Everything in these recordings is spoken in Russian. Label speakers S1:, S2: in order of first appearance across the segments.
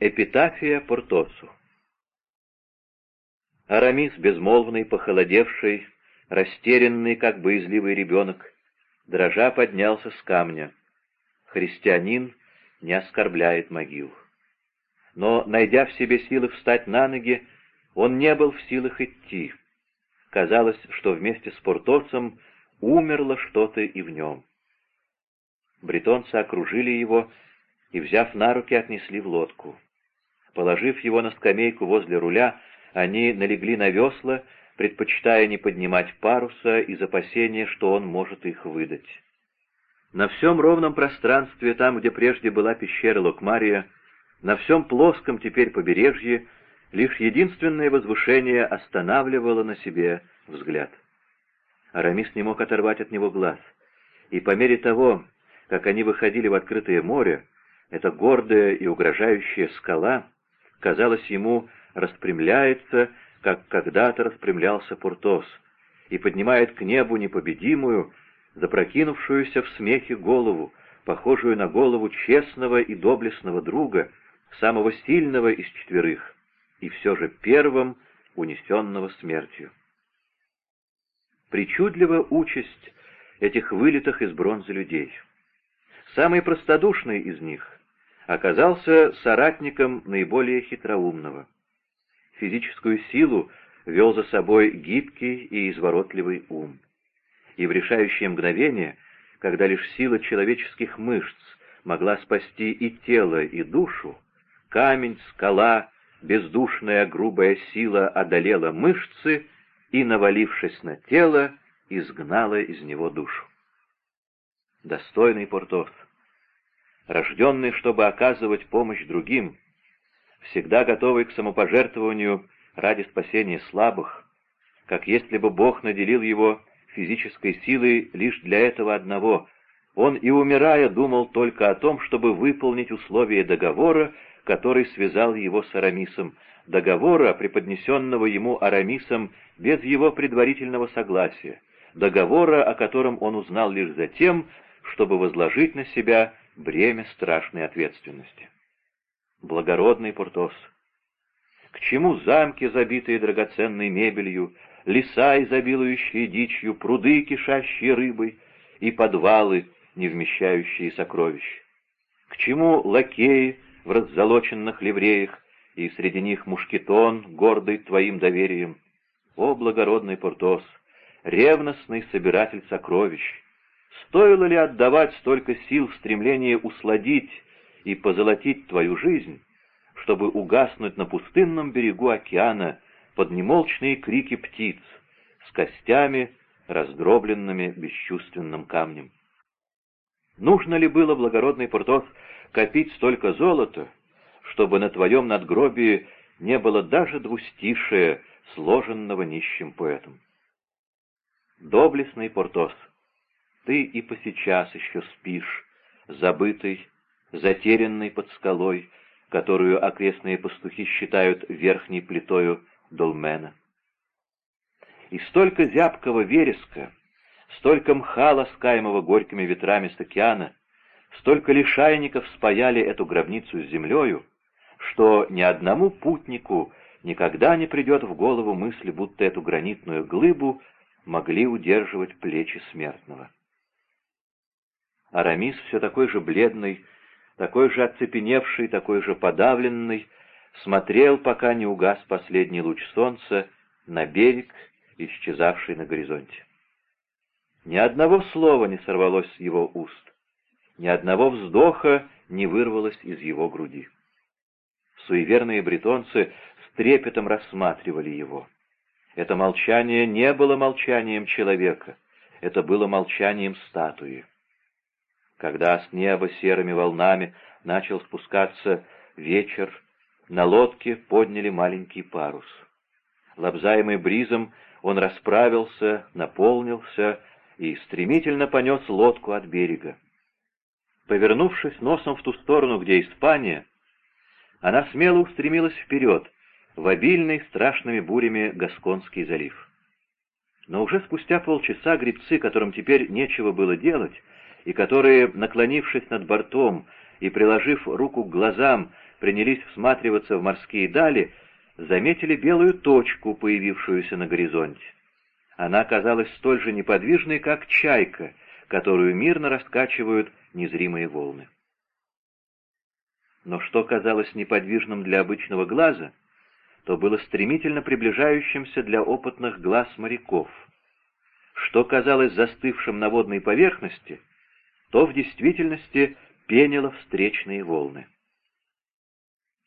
S1: Эпитафия Портосу Арамис, безмолвный, похолодевший, растерянный, как боязливый ребенок, дрожа поднялся с камня. Христианин не оскорбляет могил. Но, найдя в себе силы встать на ноги, он не был в силах идти. Казалось, что вместе с Портосом умерло что-то и в нем. Бретонцы окружили его и, взяв на руки, отнесли в лодку. Положив его на скамейку возле руля, они налегли на весла, предпочитая не поднимать паруса из опасения, что он может их выдать. На всем ровном пространстве, там, где прежде была пещера Локмария, на всем плоском теперь побережье, лишь единственное возвышение останавливало на себе взгляд. Арамис не мог оторвать от него глаз, и по мере того, как они выходили в открытое море, эта гордая и угрожающая скала, казалось ему, распрямляется, как когда-то распрямлялся Пуртос, и поднимает к небу непобедимую, запрокинувшуюся в смехе голову, похожую на голову честного и доблестного друга, самого сильного из четверых, и все же первым унесенного смертью. Причудлива участь этих вылитых из бронзы людей. Самый простодушный из них оказался соратником наиболее хитроумного. Физическую силу вел за собой гибкий и изворотливый ум. И в решающее мгновение, когда лишь сила человеческих мышц могла спасти и тело, и душу, камень, скала, бездушная грубая сила одолела мышцы и, навалившись на тело, изгнала из него душу. Достойный Портос, рожденный, чтобы оказывать помощь другим, всегда готовый к самопожертвованию ради спасения слабых, как если бы Бог наделил его физической силой лишь для этого одного. Он и умирая думал только о том, чтобы выполнить условия договора, который связал его с Арамисом, договора, преподнесенного ему Арамисом без его предварительного согласия, договора, о котором он узнал лишь затем, чтобы возложить на себя бремя страшной ответственности благородный Портос. К чему замки, забитые драгоценной мебелью, леса, изобилующие дичью, пруды, кишащие рыбой, и подвалы, не вмещающие сокровищ? К чему лакеи в раззолоченных ливреях, и среди них мушкетон, гордый твоим доверием? О, благородный Портос, ревностный собиратель сокровищ! Стоило ли отдавать столько сил в стремлении усладить и позолотить твою жизнь, чтобы угаснуть на пустынном берегу океана под немолчные крики птиц с костями, раздробленными бесчувственным камнем. Нужно ли было, благородный Портос, копить столько золота, чтобы на твоем надгробии не было даже двустишия, сложенного нищим поэтом? Доблестный Портос, ты и по сейчас еще спишь, забытый, затерянный под скалой, которую окрестные пастухи считают верхней плитою долмена. И столько зябкого вереска, столько мха, ласкаемого горькими ветрами с океана, столько лишайников спаяли эту гробницу с землею, что ни одному путнику никогда не придет в голову мысли, будто эту гранитную глыбу могли удерживать плечи смертного. Арамис все такой же бледный, такой же оцепеневший, такой же подавленный, смотрел, пока не угас последний луч солнца, на берег, исчезавший на горизонте. Ни одного слова не сорвалось с его уст, ни одного вздоха не вырвалось из его груди. Суеверные бретонцы с трепетом рассматривали его. Это молчание не было молчанием человека, это было молчанием статуи когда с неба серыми волнами начал спускаться вечер, на лодке подняли маленький парус. Лобзаемый бризом, он расправился, наполнился и стремительно понес лодку от берега. Повернувшись носом в ту сторону, где Испания, она смело устремилась вперед, в обильный страшными бурями Гасконский залив. Но уже спустя полчаса гребцы, которым теперь нечего было делать, и которые, наклонившись над бортом и приложив руку к глазам, принялись всматриваться в морские дали, заметили белую точку, появившуюся на горизонте. Она оказалась столь же неподвижной, как чайка, которую мирно раскачивают незримые волны. Но что казалось неподвижным для обычного глаза, то было стремительно приближающимся для опытных глаз моряков. Что казалось застывшим на водной поверхности, то в действительности пенило встречные волны.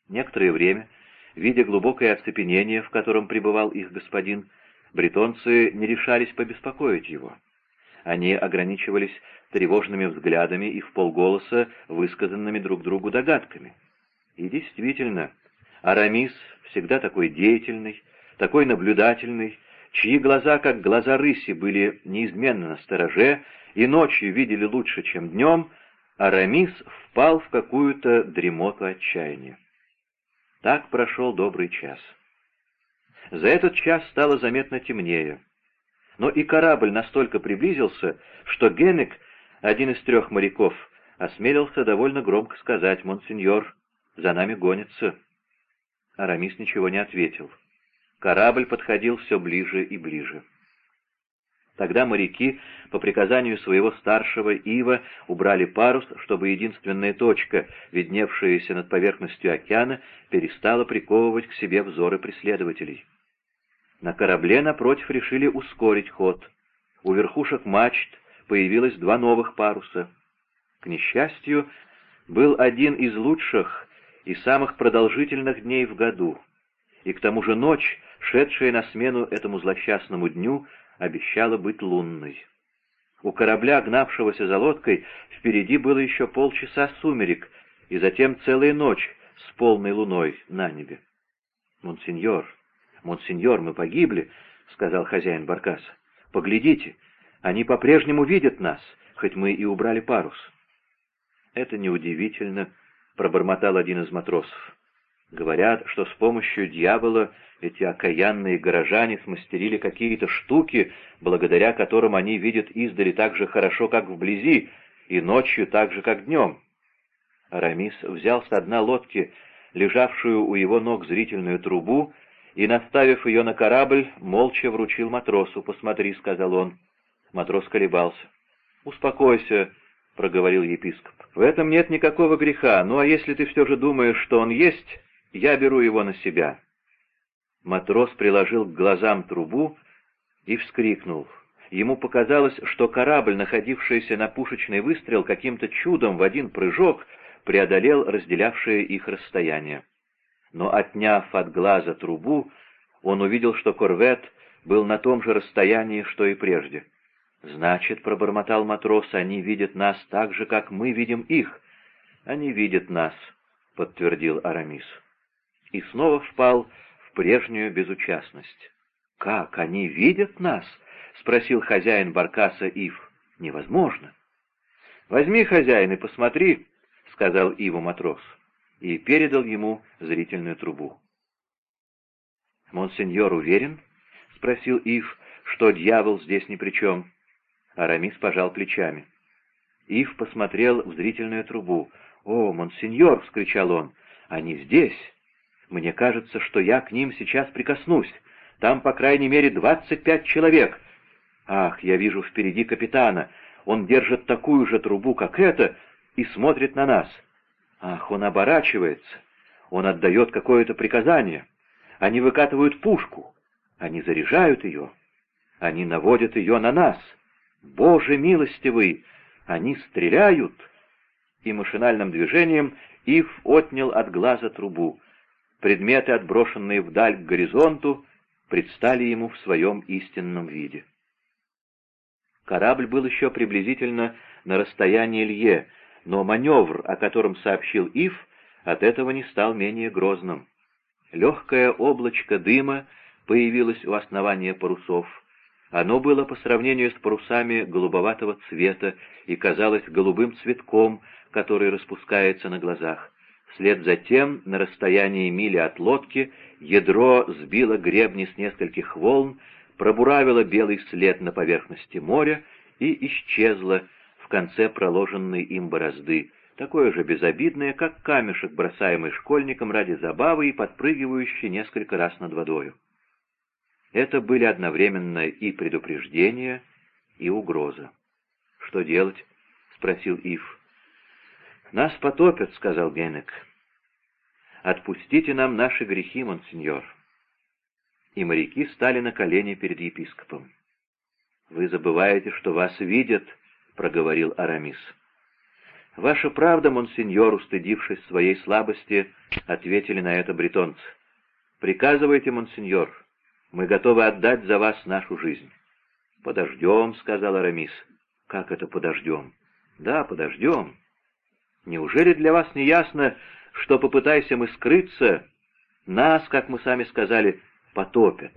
S1: Некоторое время, видя глубокое оцепенение, в котором пребывал их господин, бретонцы не решались побеспокоить его. Они ограничивались тревожными взглядами и в полголоса высказанными друг другу догадками. И действительно, Арамис, всегда такой деятельный, такой наблюдательный, чьи глаза, как глаза рыси, были неизменно на стороже и ночью видели лучше, чем днем, Арамис впал в какую-то дремоту отчаяния. Так прошел добрый час. За этот час стало заметно темнее. Но и корабль настолько приблизился, что Генек, один из трех моряков, осмелился довольно громко сказать «Монсеньор, за нами гонится». Арамис ничего не ответил. Корабль подходил все ближе и ближе. Тогда моряки, по приказанию своего старшего Ива, убрали парус, чтобы единственная точка, видневшаяся над поверхностью океана, перестала приковывать к себе взоры преследователей. На корабле, напротив, решили ускорить ход. У верхушек мачт появилось два новых паруса. К несчастью, был один из лучших и самых продолжительных дней в году, и к тому же ночь, шедшая на смену этому злосчастному дню, обещала быть лунной. У корабля, гнавшегося за лодкой, впереди было еще полчаса сумерек, и затем целая ночь с полной луной на небе. «Монсеньор, монсеньор, мы погибли», — сказал хозяин баркаса. «Поглядите, они по-прежнему видят нас, хоть мы и убрали парус». «Это неудивительно», — пробормотал один из матросов. Говорят, что с помощью дьявола эти окаянные горожане смастерили какие-то штуки, благодаря которым они видят издали так же хорошо, как вблизи, и ночью так же, как днем. Арамис взял с дна лодки, лежавшую у его ног зрительную трубу, и, наставив ее на корабль, молча вручил матросу. «Посмотри», — сказал он. Матрос колебался. «Успокойся», — проговорил епископ. «В этом нет никакого греха. Ну а если ты все же думаешь, что он есть, я беру его на себя». Матрос приложил к глазам трубу и вскрикнул. Ему показалось, что корабль, находившийся на пушечный выстрел, каким-то чудом в один прыжок преодолел разделявшее их расстояние. Но, отняв от глаза трубу, он увидел, что корвет был на том же расстоянии, что и прежде. «Значит, — пробормотал матрос, — они видят нас так же, как мы видим их». «Они видят нас», — подтвердил Арамис и снова впал в прежнюю безучастность. «Как, они видят нас?» — спросил хозяин баркаса Ив. «Невозможно». «Возьми, хозяин, и посмотри», — сказал Иву матрос, и передал ему зрительную трубу. «Монсеньор уверен?» — спросил Ив, — что дьявол здесь ни при чем. Арамис пожал плечами. Ив посмотрел в зрительную трубу. «О, монсеньор!» — вскричал он. «Они здесь!» Мне кажется, что я к ним сейчас прикоснусь. Там, по крайней мере, двадцать пять человек. Ах, я вижу впереди капитана. Он держит такую же трубу, как эта, и смотрит на нас. Ах, он оборачивается. Он отдает какое-то приказание. Они выкатывают пушку. Они заряжают ее. Они наводят ее на нас. Боже милостивый! Они стреляют! И машинальным движением Ив отнял от глаза трубу предметы, отброшенные вдаль к горизонту, предстали ему в своем истинном виде. Корабль был еще приблизительно на расстоянии Лье, но маневр, о котором сообщил Ив, от этого не стал менее грозным. Легкое облачко дыма появилось у основания парусов. Оно было по сравнению с парусами голубоватого цвета и казалось голубым цветком, который распускается на глазах. Вслед за тем, на расстоянии мили от лодки, ядро сбило гребни с нескольких волн, пробуравило белый след на поверхности моря и исчезло в конце проложенной им борозды, такое же безобидное, как камешек, бросаемый школьником ради забавы и подпрыгивающий несколько раз над водою. Это были одновременно и предупреждение, и угроза. «Что делать?» — спросил Ив. «Нас потопят», — сказал Генек. «Отпустите нам наши грехи, монсеньор». И моряки стали на колени перед епископом. «Вы забываете, что вас видят», — проговорил Арамис. «Ваша правда, монсеньор, устыдившись своей слабости, ответили на это бретонцы. Приказывайте, монсеньор, мы готовы отдать за вас нашу жизнь». «Подождем», — сказал Арамис. «Как это подождем?» «Да, подождем. Неужели для вас не ясно, что, попытайся мы скрыться, нас, как мы сами сказали, потопят?»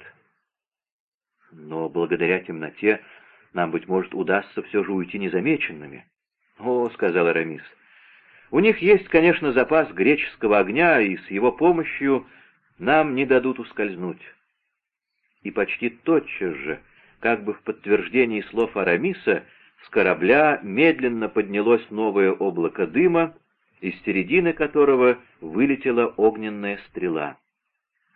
S1: «Но благодаря темноте нам, быть может, удастся все же уйти незамеченными». «О», — сказал Арамис, — «у них есть, конечно, запас греческого огня, и с его помощью нам не дадут ускользнуть». И почти тотчас же как бы в подтверждении слов Арамиса, с корабля медленно поднялось новое облако дыма, из середины которого вылетела огненная стрела.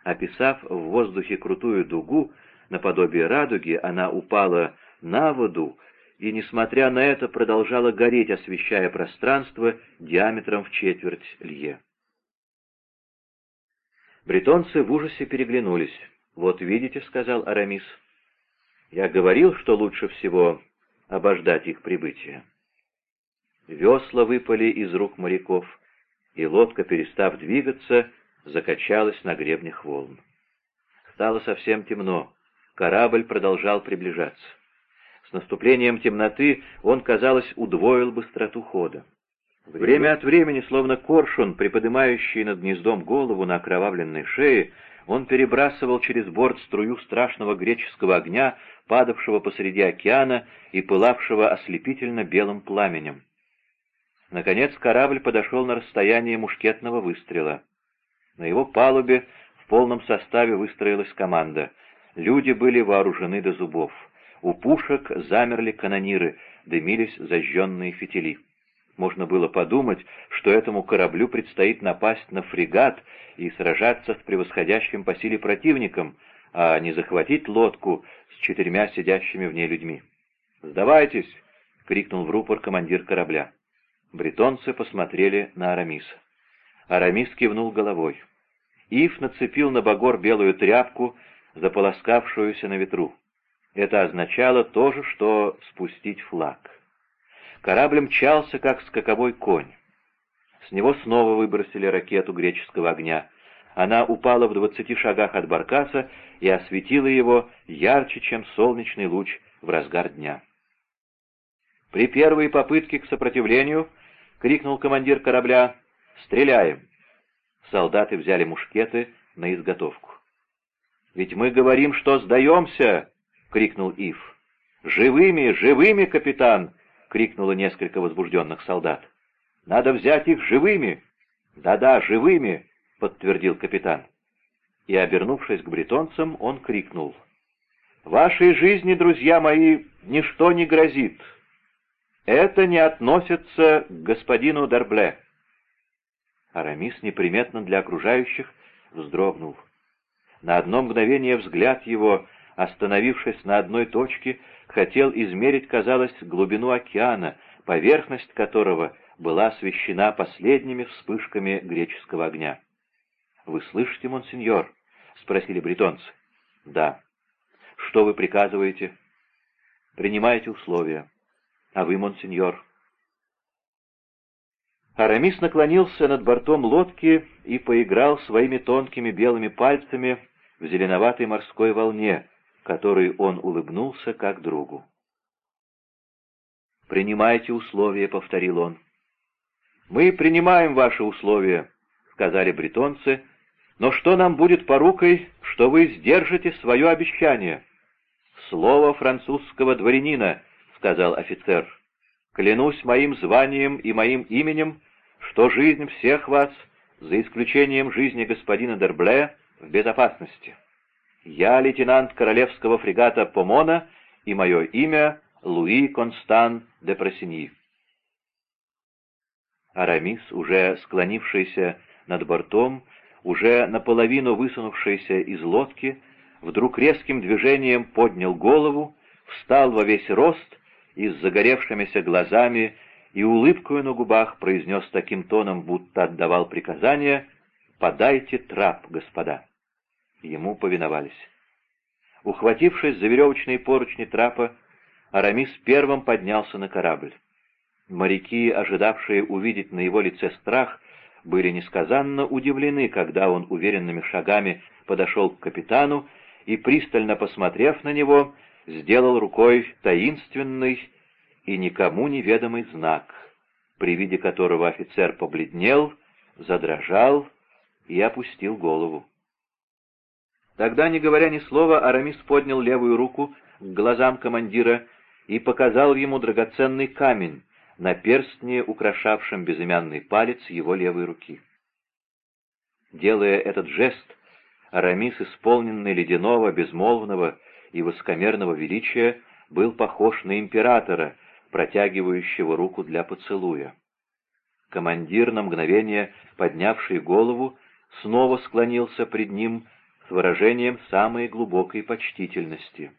S1: Описав в воздухе крутую дугу, наподобие радуги, она упала на воду и, несмотря на это, продолжала гореть, освещая пространство диаметром в четверть лье. Бретонцы в ужасе переглянулись. «Вот видите», — сказал Арамис, — я говорил, что лучше всего обождать их прибытия. Весла выпали из рук моряков, и лодка, перестав двигаться, закачалась на гребнях волн. Стало совсем темно, корабль продолжал приближаться. С наступлением темноты он, казалось, удвоил быстроту хода. Время от времени, словно коршун, приподнимающий над гнездом голову на окровавленной шее, он перебрасывал через борт струю страшного греческого огня, падавшего посреди океана и пылавшего ослепительно белым пламенем. Наконец корабль подошел на расстояние мушкетного выстрела. На его палубе в полном составе выстроилась команда. Люди были вооружены до зубов. У пушек замерли канониры, дымились зажженные фитили. Можно было подумать, что этому кораблю предстоит напасть на фрегат и сражаться с превосходящим по силе противником, а не захватить лодку с четырьмя сидящими в ней людьми. «Сдавайтесь!» — крикнул в рупор командир корабля. Бретонцы посмотрели на Арамиса. Арамис кивнул головой. Ив нацепил на багор белую тряпку, заполоскавшуюся на ветру. Это означало то же, что спустить флаг. Корабль мчался, как скаковой конь. С него снова выбросили ракету греческого огня. Она упала в двадцати шагах от баркаса и осветила его ярче, чем солнечный луч в разгар дня. «При первой попытке к сопротивлению», — крикнул командир корабля, — «стреляем». Солдаты взяли мушкеты на изготовку. «Ведь мы говорим, что сдаемся!» — крикнул Ив. «Живыми, живыми, капитан!» — крикнуло несколько возбужденных солдат. «Надо взять их живыми!» «Да-да, живыми!» — подтвердил капитан. И, обернувшись к бретонцам, он крикнул. «Вашей жизни, друзья мои, ничто не грозит. Это не относится к господину Дербле». Арамис неприметно для окружающих вздрогнул. На одно мгновение взгляд его, остановившись на одной точке, хотел измерить, казалось, глубину океана, поверхность которого была освещена последними вспышками греческого огня. «Вы слышите, монсеньор?» — спросили бретонцы. «Да». «Что вы приказываете?» «Принимайте условия». «А вы, монсеньор?» Арамис наклонился над бортом лодки и поиграл своими тонкими белыми пальцами в зеленоватой морской волне, которой он улыбнулся как другу. «Принимайте условия», — повторил он. «Мы принимаем ваши условия», — сказали бретонцы, — «но что нам будет порукой, что вы сдержите свое обещание?» «Слово французского дворянина», — сказал офицер. «Клянусь моим званием и моим именем, что жизнь всех вас, за исключением жизни господина Дербле, в безопасности». Я лейтенант королевского фрегата Помона, и мое имя Луи Констан де Просиньи. Арамис, уже склонившийся над бортом, уже наполовину высунувшийся из лодки, вдруг резким движением поднял голову, встал во весь рост и с загоревшимися глазами и улыбкой на губах произнес таким тоном, будто отдавал приказание «Подайте трап, господа». Ему повиновались. Ухватившись за веревочные поручни трапа, Арамис первым поднялся на корабль. Моряки, ожидавшие увидеть на его лице страх, были несказанно удивлены, когда он уверенными шагами подошел к капитану и, пристально посмотрев на него, сделал рукой таинственный и никому неведомый знак, при виде которого офицер побледнел, задрожал и опустил голову. Тогда, не говоря ни слова, Арамис поднял левую руку к глазам командира и показал ему драгоценный камень на перстне, украшавшем безымянный палец его левой руки. Делая этот жест, Арамис, исполненный ледяного, безмолвного и высокомерного величия, был похож на императора, протягивающего руку для поцелуя. Командир, на мгновение поднявший голову, снова склонился пред ним с выражением самой глубокой почтительности.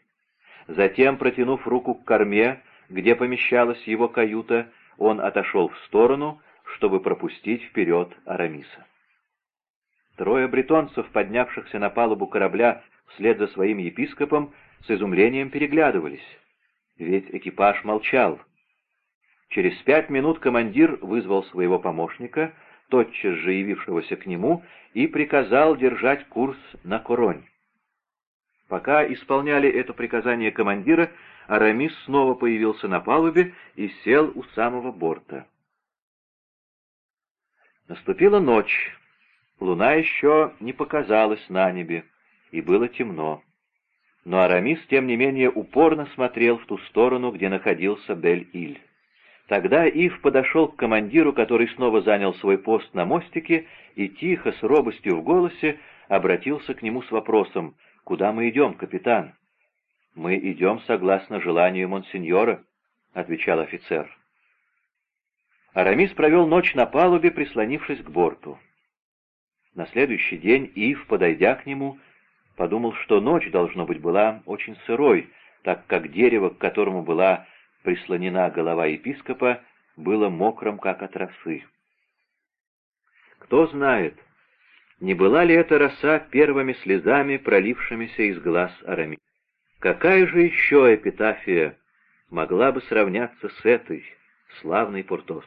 S1: Затем, протянув руку к корме, где помещалась его каюта, он отошел в сторону, чтобы пропустить вперед Арамиса. Трое бретонцев, поднявшихся на палубу корабля вслед за своим епископом, с изумлением переглядывались. Ведь экипаж молчал. Через пять минут командир вызвал своего помощника, тотчас же явившегося к нему, и приказал держать курс на Коронь. Пока исполняли это приказание командира, Арамис снова появился на палубе и сел у самого борта. Наступила ночь. Луна еще не показалась на небе, и было темно. Но Арамис, тем не менее, упорно смотрел в ту сторону, где находился Бель-Иль. Тогда Ив подошел к командиру, который снова занял свой пост на мостике, и тихо, с робостью в голосе, обратился к нему с вопросом «Куда мы идем, капитан?» «Мы идем согласно желанию монсеньора», — отвечал офицер. Арамис провел ночь на палубе, прислонившись к борту. На следующий день Ив, подойдя к нему, подумал, что ночь, должно быть, была очень сырой, так как дерево, к которому была прислонена голова епископа, было мокрым, как от росы. Кто знает, не была ли эта роса первыми слезами, пролившимися из глаз Арами? Какая же еще эпитафия могла бы сравняться с этой, славной Пуртос?